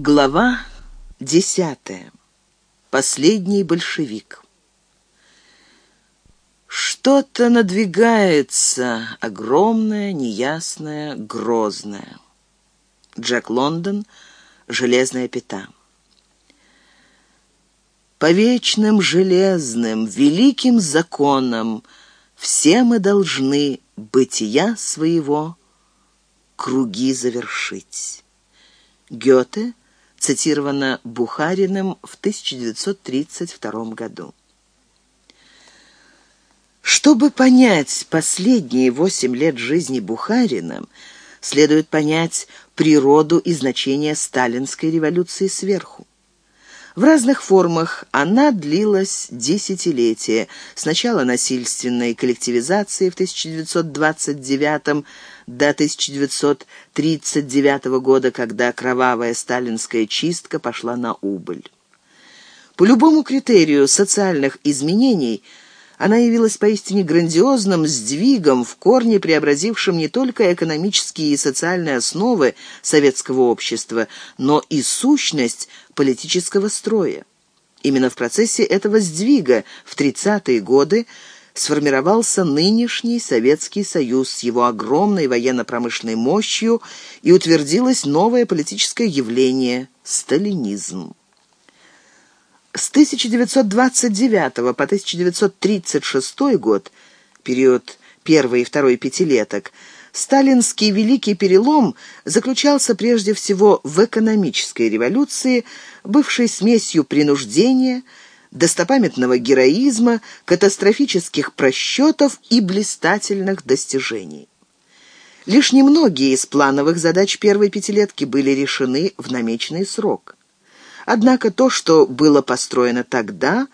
Глава десятая. Последний большевик. Что-то надвигается, огромное, неясное, грозное. Джек Лондон, «Железная пята». По вечным железным, великим законам все мы должны бытия своего круги завершить. Гёте – цитировано Бухариным в 1932 году. Чтобы понять последние восемь лет жизни Бухарина, следует понять природу и значение сталинской революции сверху. В разных формах она длилась десятилетия. Сначала насильственной коллективизации в 1929 до 1939 года, когда кровавая сталинская чистка пошла на убыль. По любому критерию социальных изменений – она явилась поистине грандиозным сдвигом, в корне преобразившим не только экономические и социальные основы советского общества, но и сущность политического строя. Именно в процессе этого сдвига в 30-е годы сформировался нынешний Советский Союз с его огромной военно-промышленной мощью и утвердилось новое политическое явление – сталинизм. С 1929 по 1936 год, период первой и второй пятилеток, сталинский великий перелом заключался прежде всего в экономической революции, бывшей смесью принуждения, достопамятного героизма, катастрофических просчетов и блистательных достижений. Лишь немногие из плановых задач первой пятилетки были решены в намеченный срок. Однако то, что было построено тогда,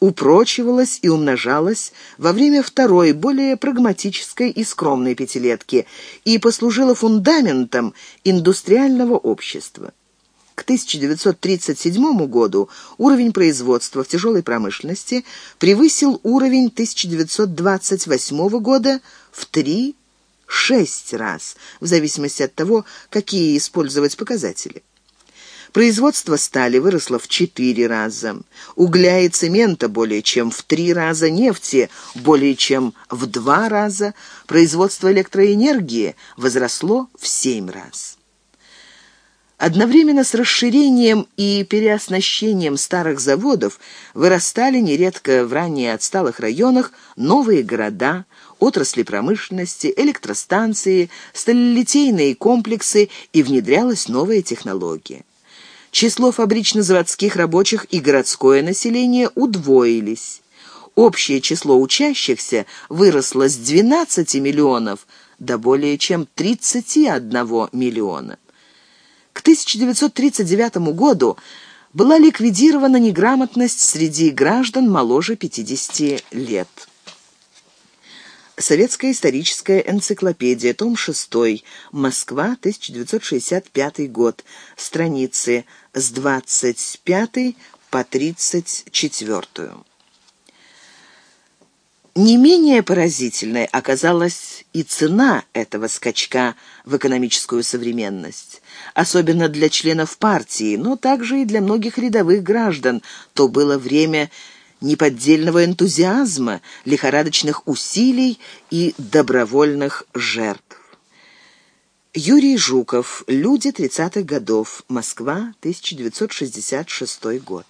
упрочивалось и умножалось во время второй, более прагматической и скромной пятилетки и послужило фундаментом индустриального общества. К 1937 году уровень производства в тяжелой промышленности превысил уровень 1928 года в 3-6 раз, в зависимости от того, какие использовать показатели. Производство стали выросло в четыре раза, угля и цемента более чем в три раза, нефти более чем в два раза, производство электроэнергии возросло в семь раз. Одновременно с расширением и переоснащением старых заводов вырастали нередко в ранее отсталых районах новые города, отрасли промышленности, электростанции, сталелитейные комплексы и внедрялась новая технология. Число фабрично-заводских рабочих и городское население удвоились. Общее число учащихся выросло с 12 миллионов до более чем 31 миллиона. К 1939 году была ликвидирована неграмотность среди граждан моложе 50 лет. Советская историческая энциклопедия, том 6, Москва, 1965 год, страницы с 25 по 34. Не менее поразительной оказалась и цена этого скачка в экономическую современность. Особенно для членов партии, но также и для многих рядовых граждан. То было время неподдельного энтузиазма, лихорадочных усилий и добровольных жертв. Юрий Жуков. Люди 30-х годов. Москва, 1966 год.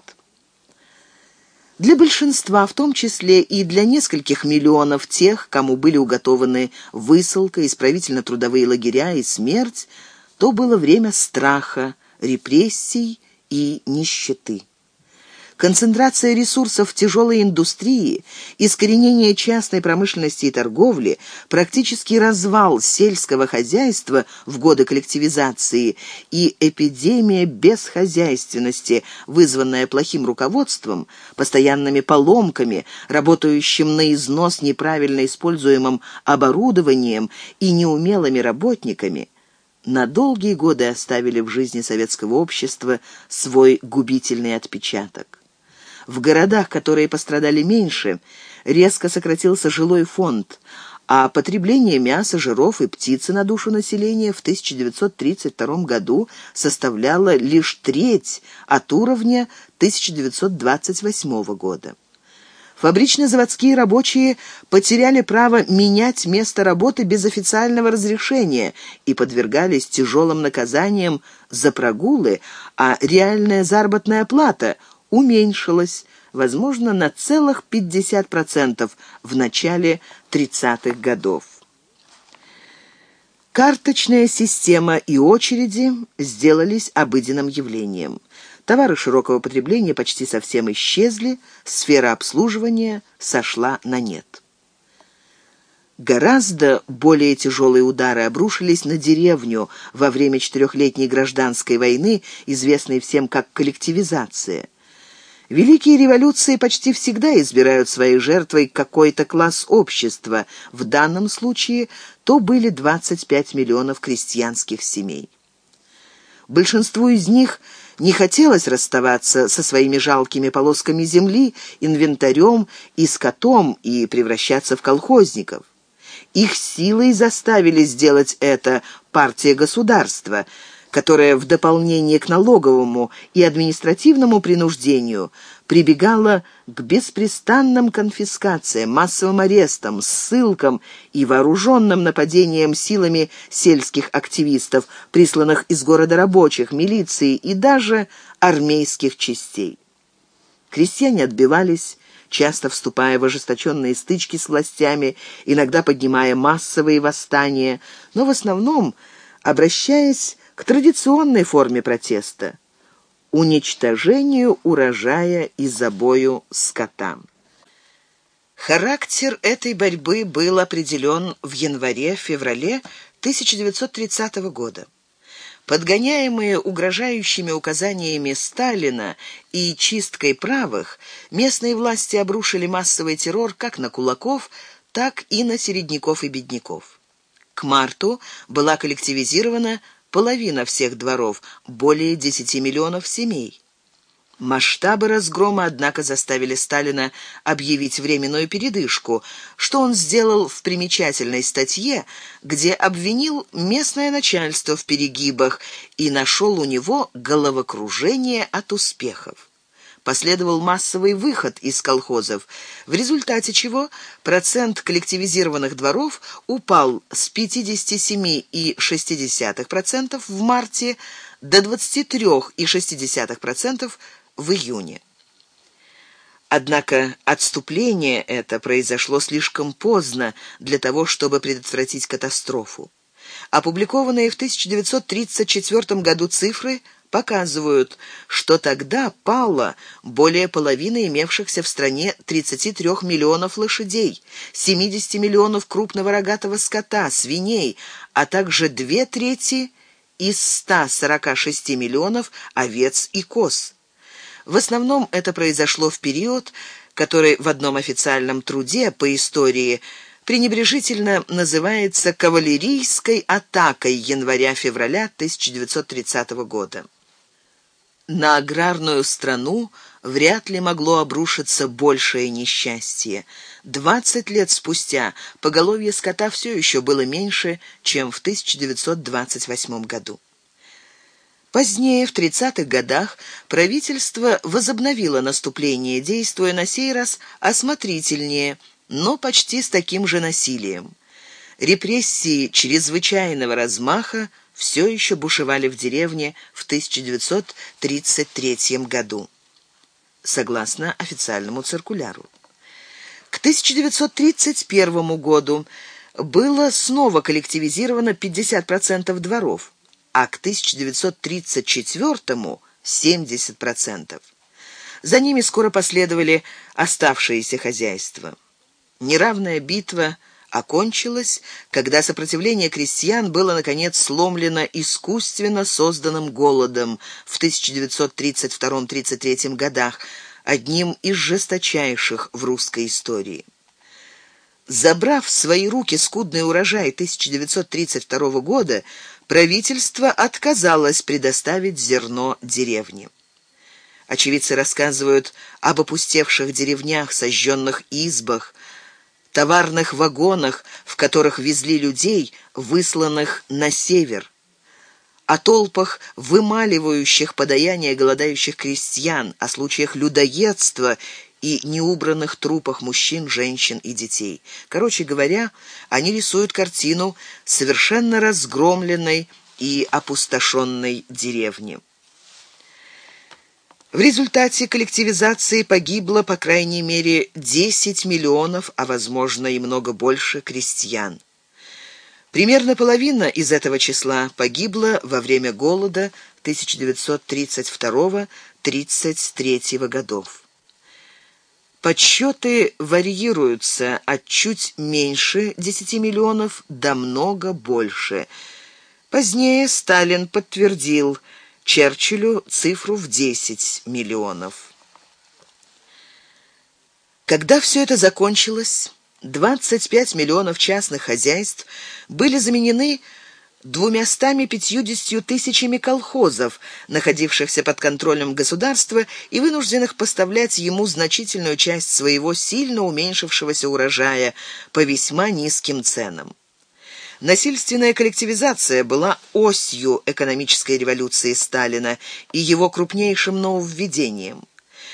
Для большинства, в том числе и для нескольких миллионов тех, кому были уготованы высылка, исправительно-трудовые лагеря и смерть, то было время страха, репрессий и нищеты. Концентрация ресурсов в тяжелой индустрии, искоренение частной промышленности и торговли, практический развал сельского хозяйства в годы коллективизации и эпидемия бесхозяйственности, вызванная плохим руководством, постоянными поломками, работающим на износ неправильно используемым оборудованием и неумелыми работниками – на долгие годы оставили в жизни советского общества свой губительный отпечаток. В городах, которые пострадали меньше, резко сократился жилой фонд, а потребление мяса, жиров и птицы на душу населения в 1932 году составляло лишь треть от уровня 1928 года. Фабрично-заводские рабочие потеряли право менять место работы без официального разрешения и подвергались тяжелым наказаниям за прогулы, а реальная заработная плата уменьшилась, возможно, на целых 50% в начале 30-х годов. Карточная система и очереди сделались обыденным явлением. Товары широкого потребления почти совсем исчезли, сфера обслуживания сошла на нет. Гораздо более тяжелые удары обрушились на деревню во время четырехлетней гражданской войны, известной всем как коллективизация. Великие революции почти всегда избирают своей жертвой какой-то класс общества. В данном случае то были 25 миллионов крестьянских семей. Большинству из них – не хотелось расставаться со своими жалкими полосками земли, инвентарем и скотом и превращаться в колхозников. Их силой заставили сделать это партия государства – которая в дополнение к налоговому и административному принуждению прибегала к беспрестанным конфискациям, массовым арестам, ссылкам и вооруженным нападениям силами сельских активистов, присланных из города рабочих, милиции и даже армейских частей. Крестьяне отбивались, часто вступая в ожесточенные стычки с властями, иногда поднимая массовые восстания, но в основном обращаясь к традиционной форме протеста – уничтожению урожая и забою скота. Характер этой борьбы был определен в январе-феврале 1930 года. Подгоняемые угрожающими указаниями Сталина и чисткой правых, местные власти обрушили массовый террор как на кулаков, так и на середняков и бедняков. К марту была коллективизирована половина всех дворов, более 10 миллионов семей. Масштабы разгрома, однако, заставили Сталина объявить временную передышку, что он сделал в примечательной статье, где обвинил местное начальство в перегибах и нашел у него головокружение от успехов последовал массовый выход из колхозов, в результате чего процент коллективизированных дворов упал с 57,6% в марте до 23,6% в июне. Однако отступление это произошло слишком поздно для того, чтобы предотвратить катастрофу. Опубликованные в 1934 году цифры – показывают, что тогда пало более половины имевшихся в стране 33 миллионов лошадей, 70 миллионов крупного рогатого скота, свиней, а также две трети из 146 миллионов овец и коз. В основном это произошло в период, который в одном официальном труде по истории пренебрежительно называется кавалерийской атакой января-февраля 1930 года. На аграрную страну вряд ли могло обрушиться большее несчастье. Двадцать лет спустя поголовье скота все еще было меньше, чем в 1928 году. Позднее, в 30-х годах, правительство возобновило наступление, действуя на сей раз осмотрительнее, но почти с таким же насилием. Репрессии чрезвычайного размаха все еще бушевали в деревне в 1933 году, согласно официальному циркуляру. К 1931 году было снова коллективизировано 50% дворов, а к 1934 – 70%. За ними скоро последовали оставшиеся хозяйства. Неравная битва – окончилась, когда сопротивление крестьян было, наконец, сломлено искусственно созданным голодом в 1932-33 годах, одним из жесточайших в русской истории. Забрав в свои руки скудный урожай 1932 года, правительство отказалось предоставить зерно деревне. Очевидцы рассказывают об опустевших деревнях, сожженных избах, товарных вагонах, в которых везли людей, высланных на север, о толпах вымаливающих подаяние голодающих крестьян, о случаях людоедства и неубранных трупах мужчин, женщин и детей. Короче говоря, они рисуют картину совершенно разгромленной и опустошенной деревни. В результате коллективизации погибло по крайней мере 10 миллионов, а возможно и много больше крестьян. Примерно половина из этого числа погибла во время голода 1932-33 годов. Подсчеты варьируются от чуть меньше 10 миллионов до много больше. Позднее Сталин подтвердил – Черчиллю цифру в 10 миллионов. Когда все это закончилось, 25 миллионов частных хозяйств были заменены двумястами пятьюдесятью тысячами колхозов, находившихся под контролем государства и вынужденных поставлять ему значительную часть своего сильно уменьшившегося урожая по весьма низким ценам. Насильственная коллективизация была осью экономической революции Сталина и его крупнейшим нововведением.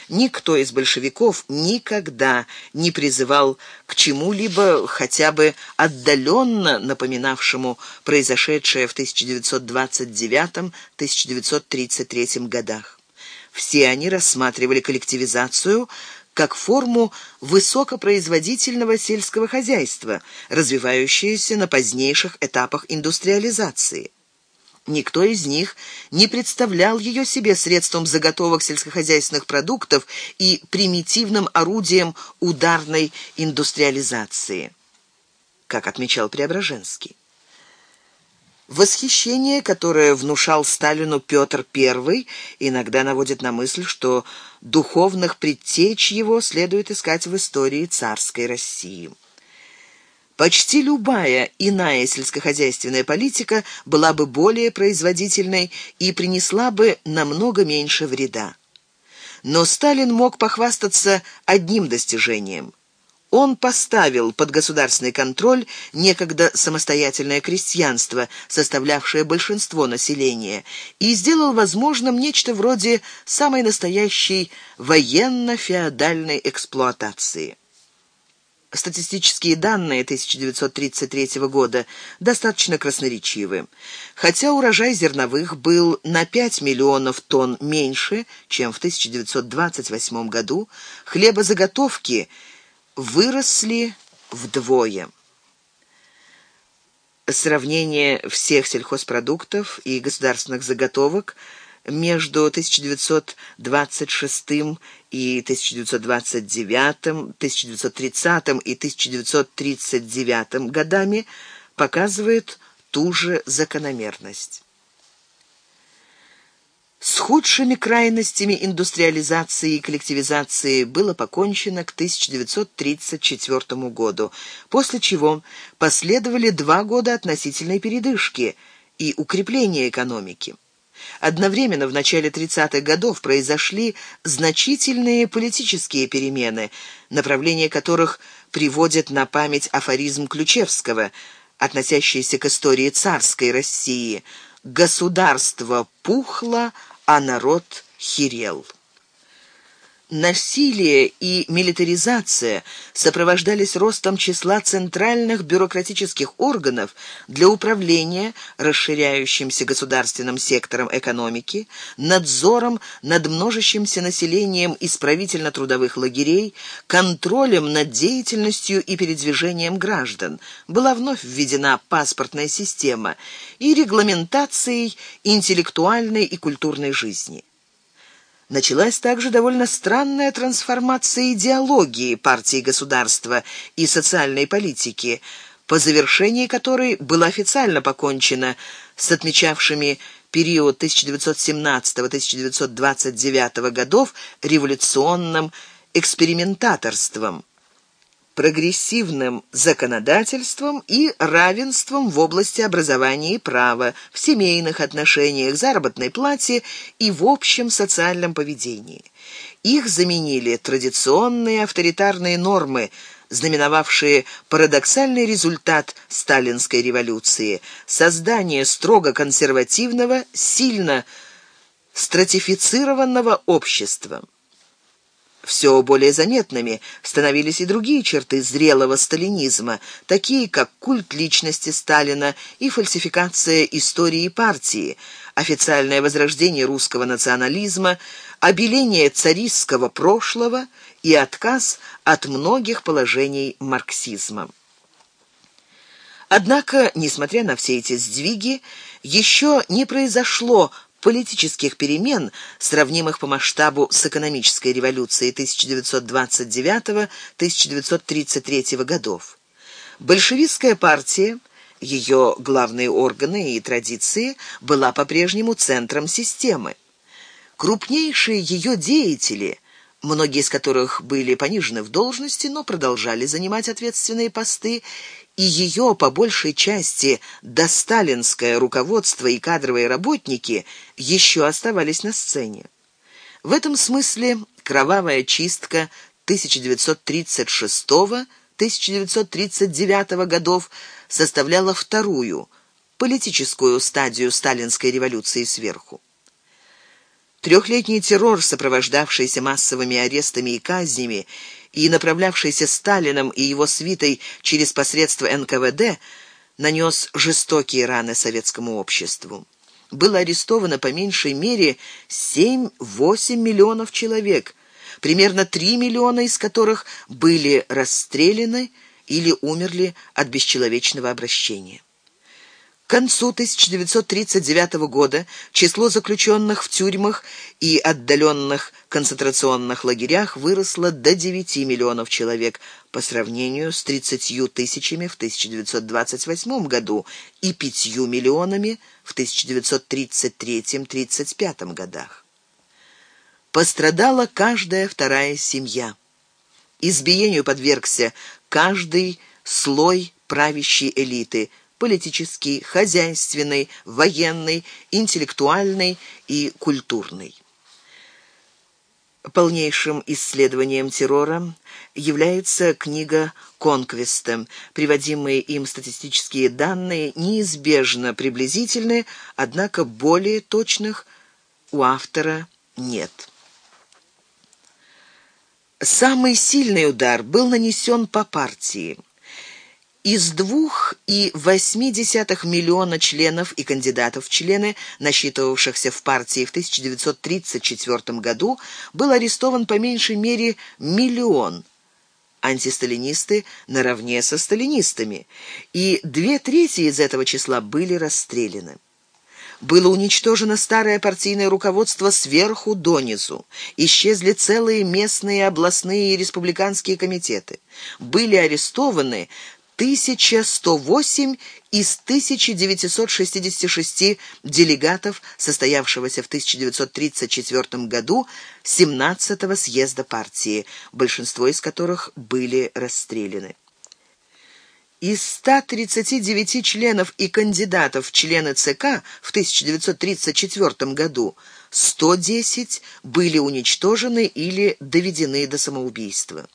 Никто из большевиков никогда не призывал к чему-либо хотя бы отдаленно напоминавшему произошедшее в 1929-1933 годах. Все они рассматривали коллективизацию как форму высокопроизводительного сельского хозяйства, развивающееся на позднейших этапах индустриализации. Никто из них не представлял ее себе средством заготовок сельскохозяйственных продуктов и примитивным орудием ударной индустриализации, как отмечал Преображенский. Восхищение, которое внушал Сталину Петр I, иногда наводит на мысль, что духовных предтеч его следует искать в истории царской России. Почти любая иная сельскохозяйственная политика была бы более производительной и принесла бы намного меньше вреда. Но Сталин мог похвастаться одним достижением – он поставил под государственный контроль некогда самостоятельное крестьянство, составлявшее большинство населения, и сделал возможным нечто вроде самой настоящей военно-феодальной эксплуатации. Статистические данные 1933 года достаточно красноречивы. Хотя урожай зерновых был на 5 миллионов тонн меньше, чем в 1928 году, хлебозаготовки – выросли вдвое. Сравнение всех сельхозпродуктов и государственных заготовок между 1926 и 1929, 1930 и 1939 годами показывает ту же закономерность. С худшими крайностями индустриализации и коллективизации было покончено к 1934 году, после чего последовали два года относительной передышки и укрепления экономики. Одновременно в начале 30-х годов произошли значительные политические перемены, направление которых приводит на память афоризм Ключевского, относящийся к истории царской России. «Государство пухло, а народ хирел. Насилие и милитаризация сопровождались ростом числа центральных бюрократических органов для управления расширяющимся государственным сектором экономики, надзором над множащимся населением исправительно-трудовых лагерей, контролем над деятельностью и передвижением граждан. Была вновь введена паспортная система и регламентацией интеллектуальной и культурной жизни. Началась также довольно странная трансформация идеологии партии государства и социальной политики, по завершении которой было официально покончено с отмечавшими период 1917-1929 годов революционным экспериментаторством прогрессивным законодательством и равенством в области образования и права, в семейных отношениях, заработной плате и в общем социальном поведении. Их заменили традиционные авторитарные нормы, знаменовавшие парадоксальный результат сталинской революции – создание строго консервативного, сильно стратифицированного общества. Все более заметными становились и другие черты зрелого сталинизма, такие как культ личности Сталина и фальсификация истории партии, официальное возрождение русского национализма, обеление царистского прошлого и отказ от многих положений марксизма. Однако, несмотря на все эти сдвиги, еще не произошло политических перемен, сравнимых по масштабу с экономической революцией 1929-1933 годов. Большевистская партия, ее главные органы и традиции была по-прежнему центром системы. Крупнейшие ее деятели, многие из которых были понижены в должности, но продолжали занимать ответственные посты, и ее по большей части досталинское руководство и кадровые работники еще оставались на сцене. В этом смысле кровавая чистка 1936-1939 годов составляла вторую политическую стадию сталинской революции сверху. Трехлетний террор, сопровождавшийся массовыми арестами и казнями, и направлявшийся Сталином и его свитой через посредство НКВД, нанес жестокие раны советскому обществу. Было арестовано по меньшей мере 7-8 миллионов человек, примерно 3 миллиона из которых были расстреляны или умерли от бесчеловечного обращения. К концу 1939 года число заключенных в тюрьмах и отдаленных концентрационных лагерях выросло до 9 миллионов человек по сравнению с 30 тысячами в 1928 году и 5 миллионами в 1933-35 годах. Пострадала каждая вторая семья. Избиению подвергся каждый слой правящей элиты – политический, хозяйственный, военный, интеллектуальный и культурный. Полнейшим исследованием террора является книга Конквеста. Приводимые им статистические данные неизбежно приблизительны, однако более точных у автора нет. Самый сильный удар был нанесен по партии. Из двух и восьми десятых миллиона членов и кандидатов в члены, насчитывавшихся в партии в 1934 году, был арестован по меньшей мере миллион антисталинисты наравне со сталинистами, и две трети из этого числа были расстреляны. Было уничтожено старое партийное руководство сверху донизу. Исчезли целые местные, областные и республиканские комитеты. Были арестованы 1108 из 1966 делегатов, состоявшегося в 1934 году 17-го съезда партии, большинство из которых были расстреляны. Из 139 членов и кандидатов в члены ЦК в 1934 году 110 были уничтожены или доведены до самоубийства.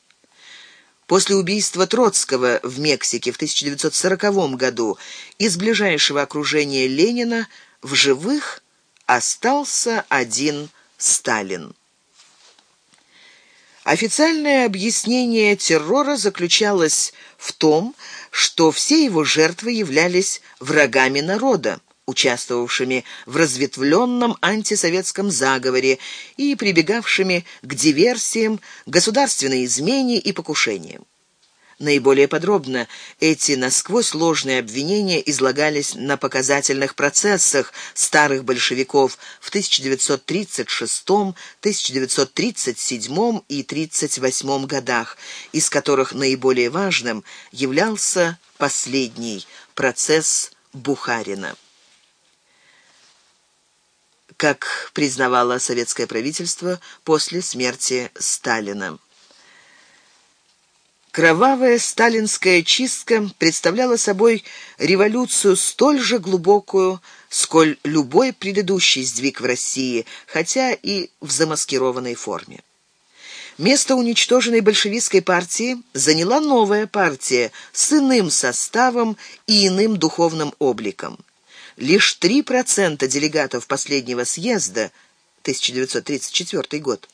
После убийства Троцкого в Мексике в 1940 году из ближайшего окружения Ленина в живых остался один Сталин. Официальное объяснение террора заключалось в том, что все его жертвы являлись врагами народа участвовавшими в разветвленном антисоветском заговоре и прибегавшими к диверсиям, государственной измене и покушениям. Наиболее подробно эти насквозь ложные обвинения излагались на показательных процессах старых большевиков в 1936, 1937 и 1938 годах, из которых наиболее важным являлся последний процесс Бухарина как признавало советское правительство после смерти Сталина. Кровавая сталинская чистка представляла собой революцию столь же глубокую, сколь любой предыдущий сдвиг в России, хотя и в замаскированной форме. Место уничтоженной большевистской партии заняла новая партия с иным составом и иным духовным обликом. Лишь 3% делегатов последнего съезда, 1934 год,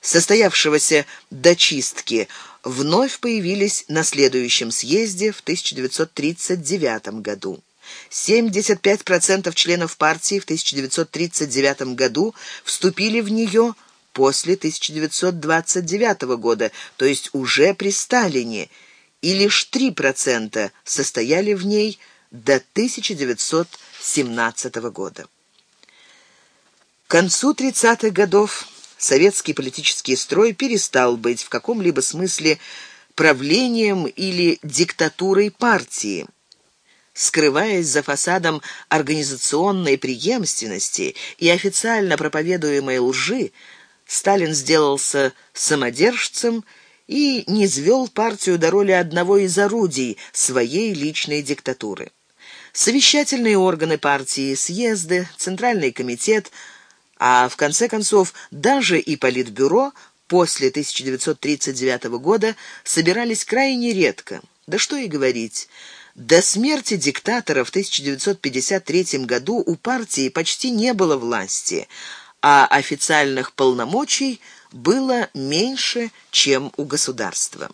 состоявшегося до чистки, вновь появились на следующем съезде в 1939 году. 75% членов партии в 1939 году вступили в нее после 1929 года, то есть уже при Сталине, и лишь 3% состояли в ней до 1917 года. К концу 30-х годов советский политический строй перестал быть в каком-либо смысле правлением или диктатурой партии. Скрываясь за фасадом организационной преемственности и официально проповедуемой лжи, Сталин сделался самодержцем и низвел партию до роли одного из орудий своей личной диктатуры. Совещательные органы партии, съезды, Центральный комитет, а в конце концов даже и Политбюро после 1939 года собирались крайне редко. Да что и говорить. До смерти диктатора в 1953 году у партии почти не было власти, а официальных полномочий было меньше, чем у государства.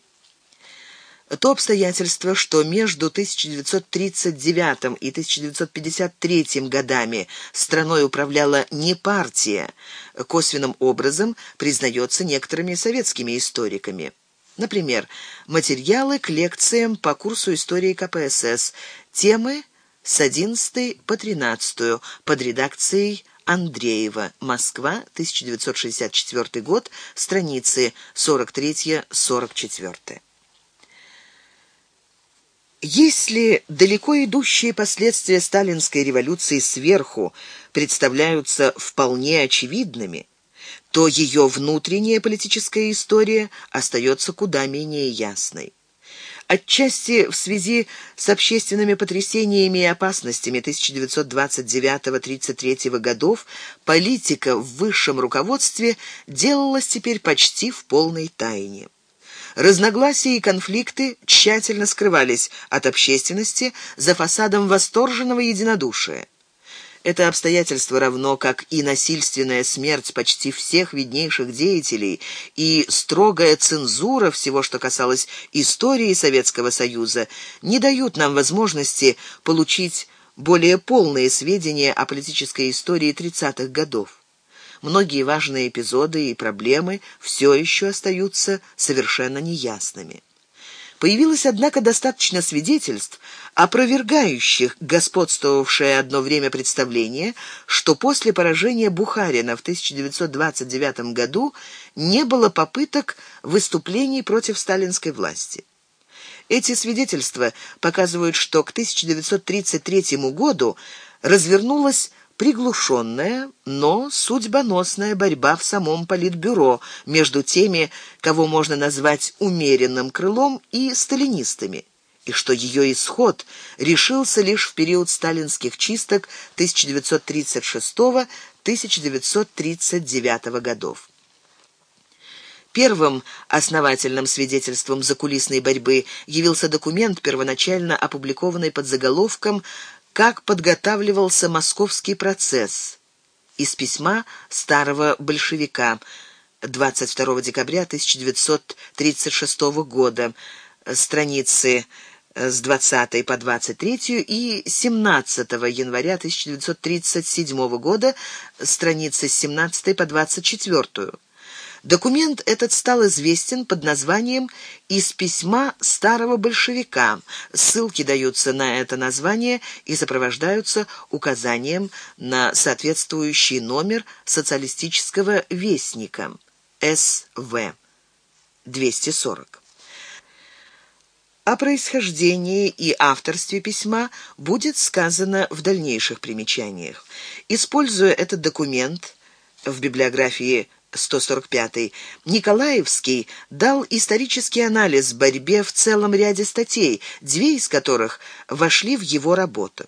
То обстоятельство, что между 1939 и 1953 годами страной управляла не партия, косвенным образом признается некоторыми советскими историками. Например, материалы к лекциям по курсу истории КПСС, темы с 11 по 13 под редакцией Андреева. Москва, 1964 год, страницы 43-44. Если далеко идущие последствия сталинской революции сверху представляются вполне очевидными, то ее внутренняя политическая история остается куда менее ясной. Отчасти в связи с общественными потрясениями и опасностями 1929-33 годов политика в высшем руководстве делалась теперь почти в полной тайне. Разногласия и конфликты тщательно скрывались от общественности за фасадом восторженного единодушия. Это обстоятельство равно как и насильственная смерть почти всех виднейших деятелей и строгая цензура всего, что касалось истории Советского Союза, не дают нам возможности получить более полные сведения о политической истории 30-х годов. Многие важные эпизоды и проблемы все еще остаются совершенно неясными. Появилось, однако, достаточно свидетельств, опровергающих господствовавшее одно время представление, что после поражения Бухарина в 1929 году не было попыток выступлений против сталинской власти. Эти свидетельства показывают, что к 1933 году развернулась приглушенная, но судьбоносная борьба в самом политбюро между теми, кого можно назвать умеренным крылом, и сталинистами, и что ее исход решился лишь в период сталинских чисток 1936-1939 годов. Первым основательным свидетельством закулисной борьбы явился документ, первоначально опубликованный под заголовком как подготавливался московский процесс. Из письма старого большевика 22 декабря 1936 года, страницы с 20 по 23 и 17 января 1937 года, страницы с 17 по 24. Документ этот стал известен под названием «Из письма старого большевика». Ссылки даются на это название и сопровождаются указанием на соответствующий номер социалистического вестника СВ 240. О происхождении и авторстве письма будет сказано в дальнейших примечаниях. Используя этот документ в библиографии 145. Николаевский дал исторический анализ борьбе в целом ряде статей, две из которых вошли в его работу.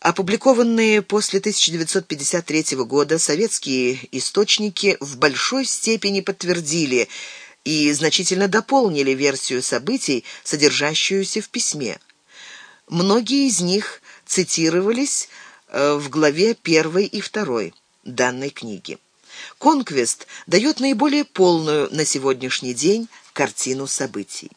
Опубликованные после 1953 года советские источники в большой степени подтвердили и значительно дополнили версию событий, содержащуюся в письме. Многие из них цитировались э, в главе 1 и 2 данной книги. Конквест дает наиболее полную на сегодняшний день картину событий.